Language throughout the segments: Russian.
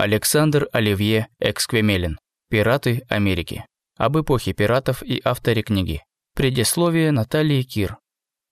Александр Оливье Эксквемелин. Пираты Америки. Об эпохе пиратов и авторе книги. Предисловие Натальи Кир.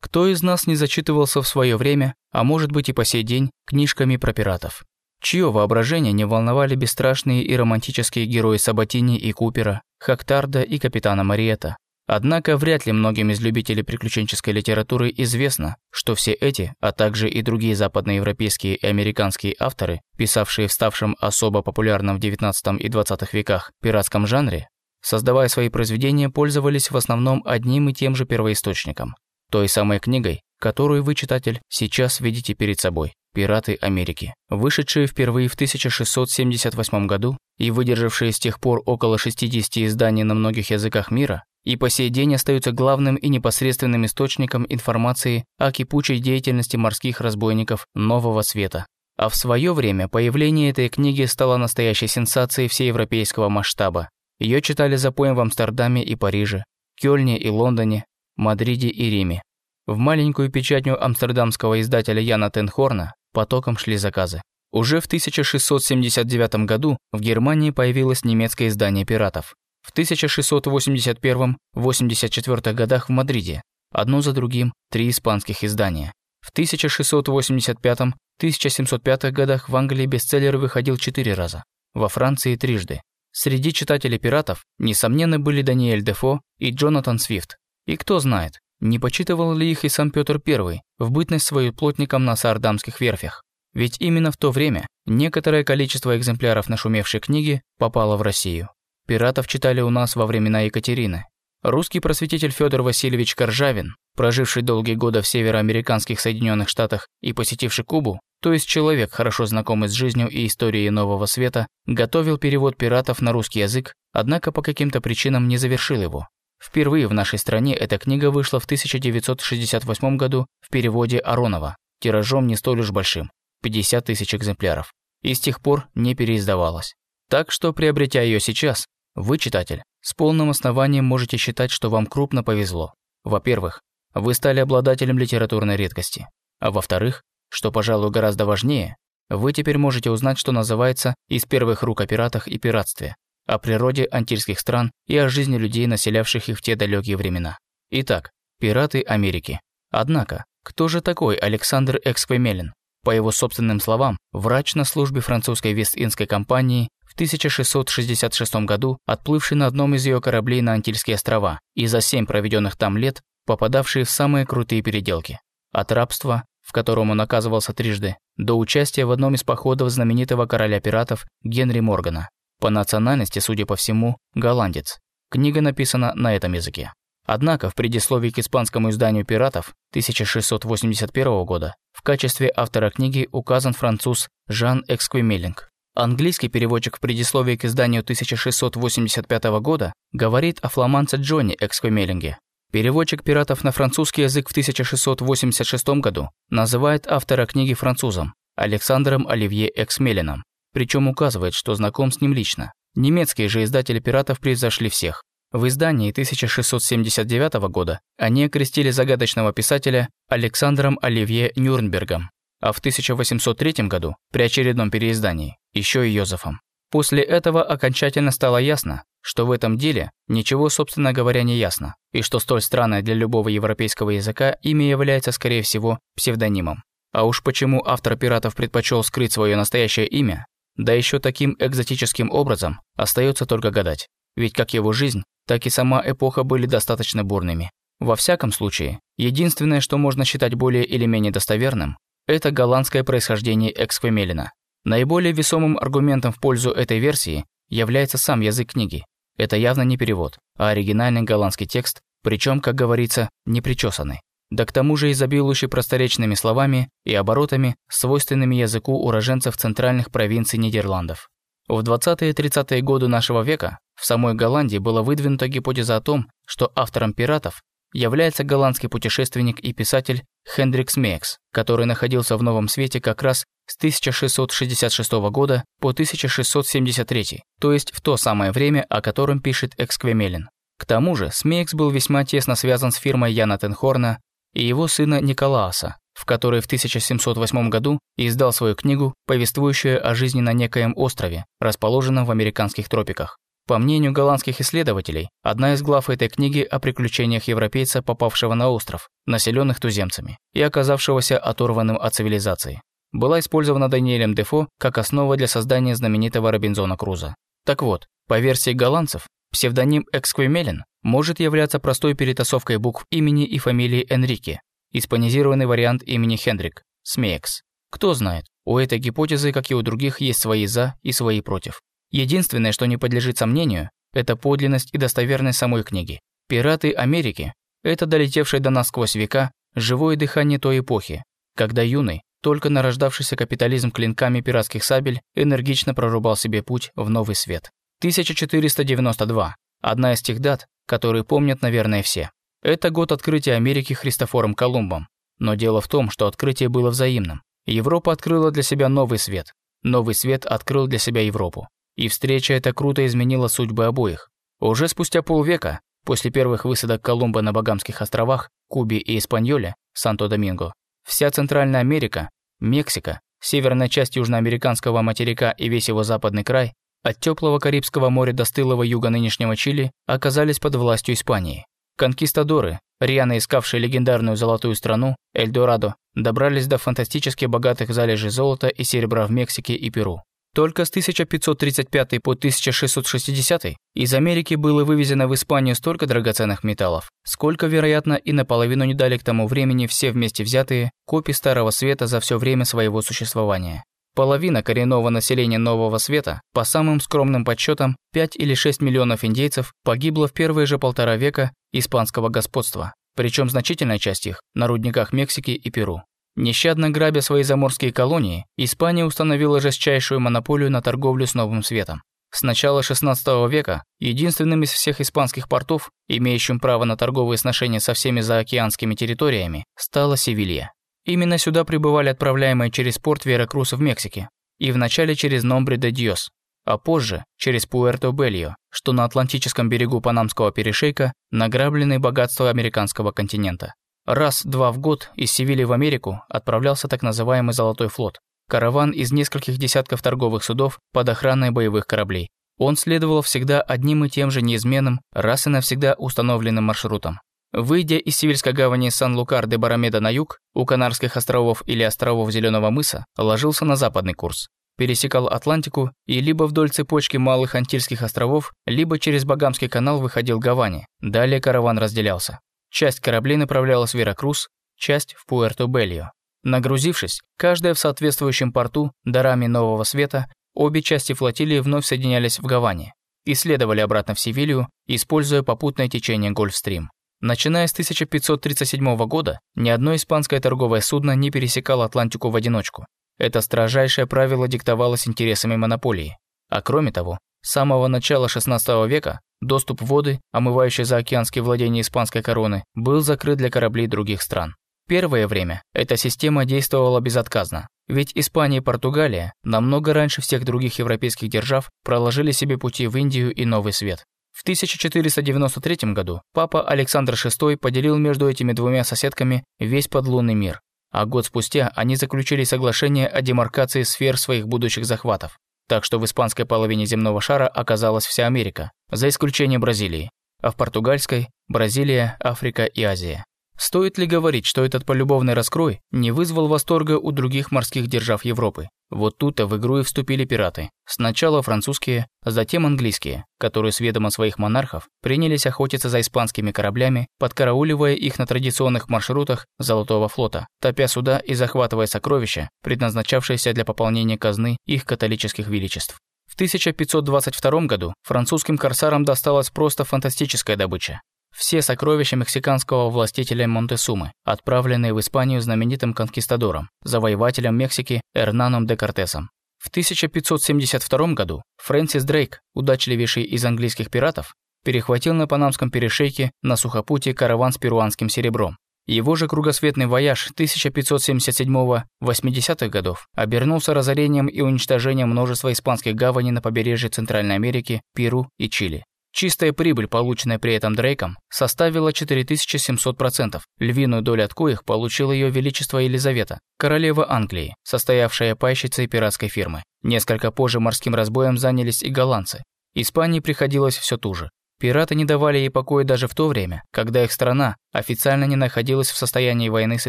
Кто из нас не зачитывался в свое время, а может быть и по сей день, книжками про пиратов? Чье воображение не волновали бесстрашные и романтические герои Сабатини и Купера, Хактарда и капитана Мариета? Однако вряд ли многим из любителей приключенческой литературы известно, что все эти, а также и другие западноевропейские и американские авторы, писавшие в ставшем особо популярном в XIX и XX веках пиратском жанре, создавая свои произведения, пользовались в основном одним и тем же первоисточником – той самой книгой, которую вы, читатель, сейчас видите перед собой «Пираты Америки», вышедшие впервые в 1678 году и выдержавшие с тех пор около 60 изданий на многих языках мира, и по сей день остаются главным и непосредственным источником информации о кипучей деятельности морских разбойников Нового Света. А в свое время появление этой книги стало настоящей сенсацией всеевропейского масштаба. Ее читали за поем в Амстердаме и Париже, Кёльне и Лондоне, Мадриде и Риме. В маленькую печатню амстердамского издателя Яна Тенхорна потоком шли заказы. Уже в 1679 году в Германии появилось немецкое издание «Пиратов», в 1681-84 годах в Мадриде, одно за другим, три испанских издания. В 1685-1705 годах в Англии бестселлер выходил четыре раза, во Франции трижды. Среди читателей пиратов, несомненно, были Даниэль Дефо и Джонатан Свифт. И кто знает, не почитывал ли их и сам Петр I в бытность свою плотником на саардамских верфях. Ведь именно в то время некоторое количество экземпляров нашумевшей книги попало в Россию. Пиратов читали у нас во времена Екатерины. Русский просветитель Федор Васильевич Коржавин, проживший долгие годы в североамериканских Соединенных Штатах и посетивший Кубу, то есть человек, хорошо знакомый с жизнью и историей Нового Света, готовил перевод пиратов на русский язык, однако по каким-то причинам не завершил его. Впервые в нашей стране эта книга вышла в 1968 году в переводе Аронова, тиражом не столь уж большим – 50 тысяч экземпляров, и с тех пор не переиздавалась. Так что, приобретя ее сейчас, вы, читатель, с полным основанием можете считать, что вам крупно повезло. Во-первых, вы стали обладателем литературной редкости. А во-вторых, что, пожалуй, гораздо важнее, вы теперь можете узнать, что называется, из первых рук о пиратах и пиратстве, о природе антильских стран и о жизни людей, населявших их в те далекие времена. Итак, пираты Америки. Однако, кто же такой Александр Эксквемелин? По его собственным словам, врач на службе французской Вест-Индской компании в 1666 году отплывший на одном из ее кораблей на Антильские острова и за семь проведенных там лет попадавший в самые крутые переделки. От рабства, в котором он оказывался трижды, до участия в одном из походов знаменитого короля пиратов Генри Моргана. По национальности, судя по всему, голландец. Книга написана на этом языке. Однако в предисловии к испанскому изданию «Пиратов» 1681 года в качестве автора книги указан француз Жан Эксквемелинг. Английский переводчик в предисловии к изданию 1685 года говорит о фламандце Джонни Эксквемелинге. Переводчик «Пиратов» на французский язык в 1686 году называет автора книги французом Александром Оливье Эксмелином, причем указывает, что знаком с ним лично. Немецкие же издатели «Пиратов» превзошли всех. В издании 1679 года они окрестили загадочного писателя Александром Оливье Нюрнбергом, а в 1803 году, при очередном переиздании, еще и Йозефом. После этого окончательно стало ясно, что в этом деле ничего, собственно говоря, не ясно, и что столь странное для любого европейского языка имя является, скорее всего, псевдонимом. А уж почему автор «Пиратов» предпочел скрыть свое настоящее имя, да еще таким экзотическим образом, остается только гадать. Ведь как его жизнь, так и сама эпоха были достаточно бурными. Во всяком случае, единственное, что можно считать более или менее достоверным, это голландское происхождение Эксквемелина. Наиболее весомым аргументом в пользу этой версии является сам язык книги. Это явно не перевод, а оригинальный голландский текст, причем, как говорится, не причесанный. Да к тому же изобилующий просторечными словами и оборотами, свойственными языку уроженцев центральных провинций Нидерландов. В 20-30-е годы нашего века в самой Голландии была выдвинута гипотеза о том, что автором «Пиратов» является голландский путешественник и писатель Хендрикс Мейкс, который находился в Новом Свете как раз с 1666 года по 1673, то есть в то самое время, о котором пишет Эксквемелин. К тому же Смейкс был весьма тесно связан с фирмой Яна Тенхорна и его сына Николааса, в которой в 1708 году издал свою книгу, повествующую о жизни на некоем острове, расположенном в американских тропиках. По мнению голландских исследователей, одна из глав этой книги о приключениях европейца, попавшего на остров, населенных туземцами, и оказавшегося оторванным от цивилизации, была использована Даниэлем Дефо как основа для создания знаменитого Робинзона Круза. Так вот, по версии голландцев, псевдоним Эксквемелен может являться простой перетасовкой букв имени и фамилии Энрике, испанизированный вариант имени Хендрик, Смеекс. Кто знает, у этой гипотезы, как и у других, есть свои «за» и свои «против». Единственное, что не подлежит сомнению, это подлинность и достоверность самой книги. «Пираты Америки» – это долетевшее до нас сквозь века живое дыхание той эпохи, когда юный, только нарождавшийся капитализм клинками пиратских сабель энергично прорубал себе путь в новый свет. 1492 – одна из тех дат, которые помнят, наверное, все. Это год открытия Америки Христофором Колумбом. Но дело в том, что открытие было взаимным. Европа открыла для себя новый свет. Новый свет открыл для себя Европу. И встреча эта круто изменила судьбы обоих. Уже спустя полвека, после первых высадок Колумба на Багамских островах, Кубе и Испаньоле, Санто-Доминго, вся Центральная Америка, Мексика, северная часть южноамериканского материка и весь его западный край, от теплого Карибского моря до стылого юга нынешнего Чили, оказались под властью Испании. Конкистадоры, рьяно искавшие легендарную золотую страну, Эльдорадо, добрались до фантастически богатых залежей золота и серебра в Мексике и Перу. Только с 1535 по 1660 из Америки было вывезено в Испанию столько драгоценных металлов, сколько, вероятно, и наполовину не дали к тому времени все вместе взятые копии Старого Света за все время своего существования. Половина коренного населения Нового Света, по самым скромным подсчетам, 5 или 6 миллионов индейцев погибло в первые же полтора века испанского господства, причем значительная часть их на рудниках Мексики и Перу. Нещадно грабя свои заморские колонии, Испания установила жестчайшую монополию на торговлю с Новым Светом. С начала XVI века единственным из всех испанских портов, имеющим право на торговые сношения со всеми заокеанскими территориями, стала Севилья. Именно сюда прибывали отправляемые через порт Веракрус в Мексике, и вначале через Номбре де Диос, а позже через Пуэрто-Бельо, что на Атлантическом берегу Панамского перешейка награбленные богатства американского континента. Раз-два в год из Севильи в Америку отправлялся так называемый «Золотой флот», караван из нескольких десятков торговых судов под охраной боевых кораблей. Он следовал всегда одним и тем же неизменным, раз и навсегда установленным маршрутом. Выйдя из Севильской гавани Сан-Лукар-де-Барамеда на юг, у Канарских островов или островов Зеленого мыса, ложился на западный курс. Пересекал Атлантику и либо вдоль цепочки Малых Антильских островов, либо через Багамский канал выходил к Гаване. Далее караван разделялся. Часть кораблей направлялась в Веракрус, часть в Пуэрто-Бельо. Нагрузившись, каждая в соответствующем порту, дарами Нового Света, обе части флотилии вновь соединялись в Гаване и следовали обратно в Севилью, используя попутное течение Гольфстрим. Начиная с 1537 года, ни одно испанское торговое судно не пересекало Атлантику в одиночку. Это строжайшее правило диктовалось интересами монополии. А кроме того, с самого начала XVI века доступ воды, омывающие заокеанские владения испанской короны, был закрыт для кораблей других стран. Первое время эта система действовала безотказно, ведь Испания и Португалия намного раньше всех других европейских держав проложили себе пути в Индию и Новый Свет. В 1493 году папа Александр VI поделил между этими двумя соседками весь подлунный мир, а год спустя они заключили соглашение о демаркации сфер своих будущих захватов. Так что в испанской половине земного шара оказалась вся Америка, за исключением Бразилии, а в португальской – Бразилия, Африка и Азия. Стоит ли говорить, что этот полюбовный раскрой не вызвал восторга у других морских держав Европы? Вот тут-то в игру и вступили пираты. Сначала французские, затем английские, которые с ведома своих монархов принялись охотиться за испанскими кораблями, подкарауливая их на традиционных маршрутах Золотого флота, топя суда и захватывая сокровища, предназначавшиеся для пополнения казны их католических величеств. В 1522 году французским корсарам досталась просто фантастическая добыча. Все сокровища мексиканского властителя Монтесумы, отправленные в Испанию знаменитым конкистадором, завоевателем Мексики Эрнаном де Кортесом. В 1572 году Фрэнсис Дрейк, удачливейший из английских пиратов, перехватил на Панамском перешейке на сухопутье караван с перуанским серебром. Его же кругосветный вояж 1577-80-х годов обернулся разорением и уничтожением множества испанских гаваней на побережье Центральной Америки, Перу и Чили. Чистая прибыль, полученная при этом Дрейком, составила 4700%, львиную долю от коих получила ее величество Елизавета, королева Англии, состоявшая пайщицей пиратской фирмы. Несколько позже морским разбоем занялись и голландцы. Испании приходилось все туже. Пираты не давали ей покоя даже в то время, когда их страна официально не находилась в состоянии войны с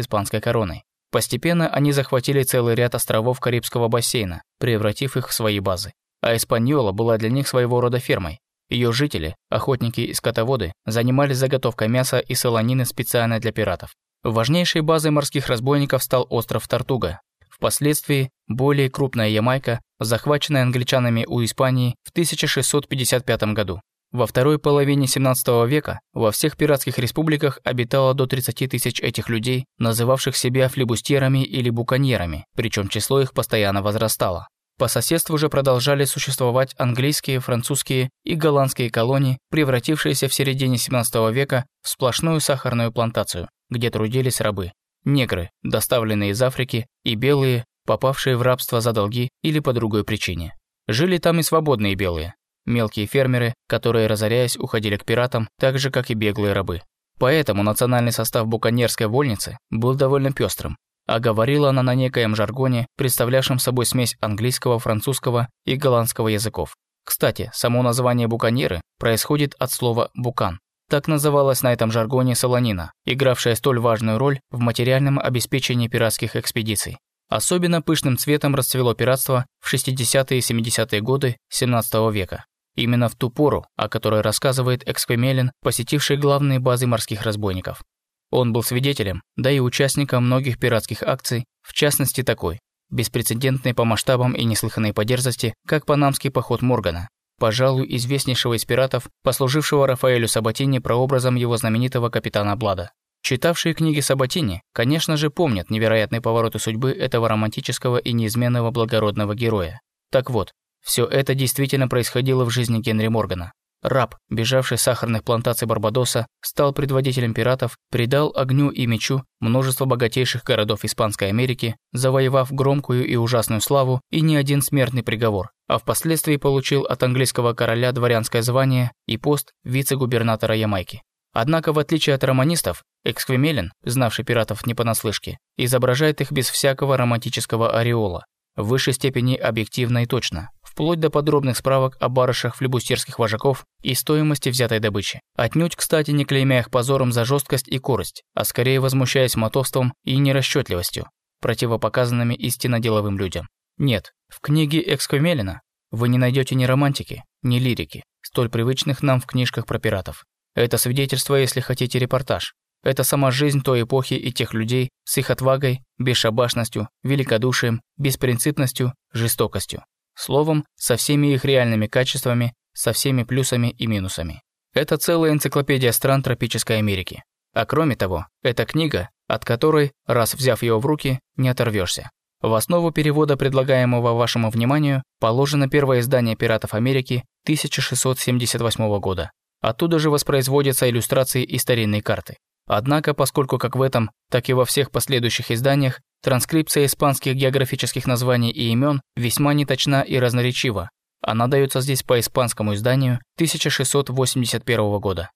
испанской короной. Постепенно они захватили целый ряд островов Карибского бассейна, превратив их в свои базы. А Испаньола была для них своего рода фермой, ее жители, охотники и скотоводы, занимались заготовкой мяса и солонины специально для пиратов. Важнейшей базой морских разбойников стал остров Тартуга. Впоследствии более крупная Ямайка, захваченная англичанами у Испании в 1655 году. Во второй половине 17 века во всех пиратских республиках обитало до 30 тысяч этих людей, называвших себя флебустьерами или буконьерами, причем число их постоянно возрастало. По соседству же продолжали существовать английские, французские и голландские колонии, превратившиеся в середине 17 века в сплошную сахарную плантацию, где трудились рабы. Негры, доставленные из Африки, и белые, попавшие в рабство за долги или по другой причине. Жили там и свободные белые, мелкие фермеры, которые, разоряясь, уходили к пиратам, так же, как и беглые рабы. Поэтому национальный состав буконьерской вольницы был довольно пестрым, а говорила она на некоем жаргоне, представлявшем собой смесь английского, французского и голландского языков. Кстати, само название буконьеры происходит от слова «букан». Так называлась на этом жаргоне солонина, игравшая столь важную роль в материальном обеспечении пиратских экспедиций. Особенно пышным цветом расцвело пиратство в 60-е и 70-е годы 17 века. Именно в ту пору, о которой рассказывает Эксквемелин, посетивший главные базы морских разбойников. Он был свидетелем, да и участником многих пиратских акций, в частности такой, беспрецедентной по масштабам и неслыханной по дерзости, как панамский поход Моргана, пожалуй, известнейшего из пиратов, послужившего Рафаэлю Сабатини прообразом его знаменитого капитана Блада. Читавшие книги Сабатини, конечно же, помнят невероятные повороты судьбы этого романтического и неизменного благородного героя. Так вот, все это действительно происходило в жизни Генри Моргана. Раб, бежавший с сахарных плантаций Барбадоса, стал предводителем пиратов, придал огню и мечу множество богатейших городов Испанской Америки, завоевав громкую и ужасную славу и не один смертный приговор, а впоследствии получил от английского короля дворянское звание и пост вице-губернатора Ямайки. Однако, в отличие от романистов, Эксквемелин, знавший пиратов не понаслышке, изображает их без всякого романтического ореола, в высшей степени объективно и точно, вплоть до подробных справок о барышах флебустерских вожаков и стоимости взятой добычи. Отнюдь, кстати, не клеймя их позором за жесткость и корость, а скорее возмущаясь мотовством и нерасчетливостью, противопоказанными истинно деловым людям. Нет, в книге Экскомелина вы не найдете ни романтики, ни лирики, столь привычных нам в книжках про пиратов. Это свидетельство, если хотите, репортаж. Это сама жизнь той эпохи и тех людей с их отвагой, бесшабашностью, великодушием, беспринципностью, жестокостью. Словом, со всеми их реальными качествами, со всеми плюсами и минусами. Это целая энциклопедия стран тропической Америки. А кроме того, это книга, от которой, раз взяв ее в руки, не оторвешься. В основу перевода, предлагаемого вашему вниманию, положено первое издание «Пиратов Америки» 1678 года. Оттуда же воспроизводятся иллюстрации и старинные карты. Однако, поскольку как в этом, так и во всех последующих изданиях транскрипция испанских географических названий и имен весьма неточна и разноречива, она дается здесь по испанскому изданию 1681 года.